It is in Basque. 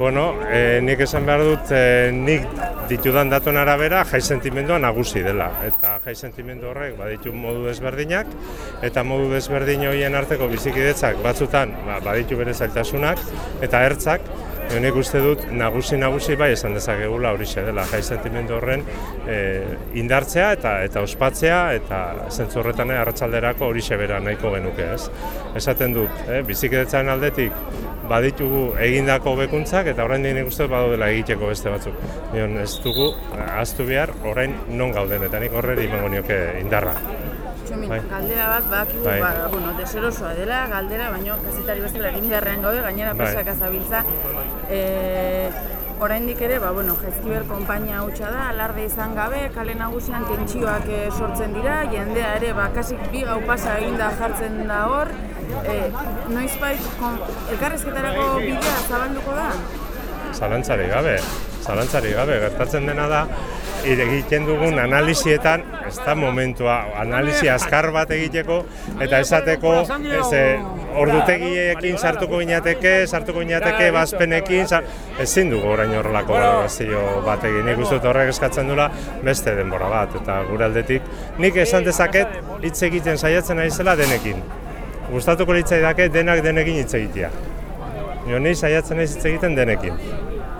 Bueno, e, nik esan behar dut, e, nik ditudan datuen arabera jai sentimendua nagusi dela. Eta jai sentimendu horrek baditu modu desberdinak, eta modu desberdin horien arteko bizikidetzak batzutan ba, baditu bere zailtasunak, eta ertzak, nik uste dut nagusi nagusi bai esan dezakegula hori dela jai sentimendu horren e, indartzea eta eta ospatzea eta zentzu horretan arratsalderako hori bera nahiko genuke ez. Esaten dut, eh, bizikidetzaren aldetik baditugu egindako bekuntzak eta orain nik uste badu dela egiteko beste batzuk. Nion ez dugu ahaztu behar orain non gauden eta nik horreri emango nioke indarra. Txomin, bai. galdera bat, bakigu, bai. ba, bueno, deserosoa dela, galdera, baina kazetari bezala egin beharrean gaude, gainera bai. pesak azabiltza. E, oraindik ere, ba, bueno, Jaizkiber konpainia hutsa da, alarde izan gabe, kale nagusian tentsioak e, sortzen dira, jendea ere, ba, kasik bi gau pasa eginda jartzen da hor, e, noiz bait, elkarrezketarako bidea zabalduko da? Zalantzari gabe, zalantzari gabe, gertatzen dena da, egiten dugun analizietan, ez da momentua, analizi azkar bat egiteko, eta esateko, ez, eh, ordutegiekin sartuko ginateke, sartuko ginateke, bazpenekin, ezin dugu orain horrelako valorazio bat egin. Nik uste horrek eskatzen dula beste denbora bat, eta gure aldetik, nik esan dezaket hitz egiten saiatzen ari zela denekin. Gustatuko litzai dake denak denekin hitz egitea. Nio saiatzen ez hitz egiten denekin.